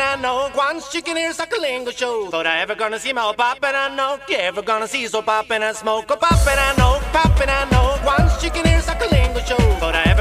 and I know Guan's chicken hear like a lingo show. Thought I ever gonna see my old pop and I know you ever gonna see so pop and I smoke a pop and I know pop and I know Guan's chicken hear like a lingo show. Thought I ever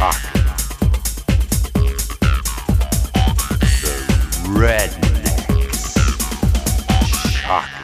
Shock. The Rednex. Shock.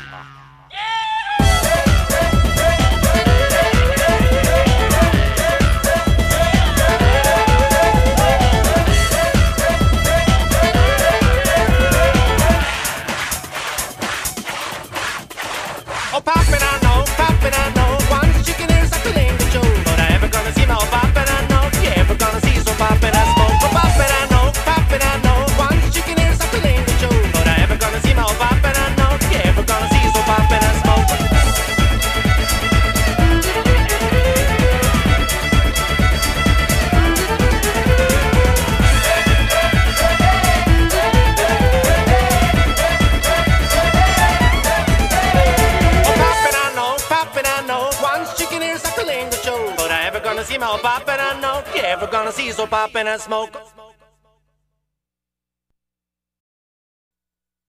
see my pop and I know. You ever gonna see so pop and I smoke?